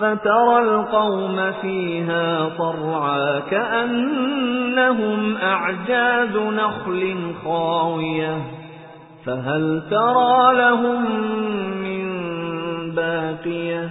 فَتَرَى الْقَوْمَ فِيهَا صَرْعَىٰ كَأَنَّهُمْ أَعْجَازُ نَخْلٍ خَاوِيَةٍ. فَهَلْ تَرَىٰ لَهُم مِّن بَاقِيَةٍ؟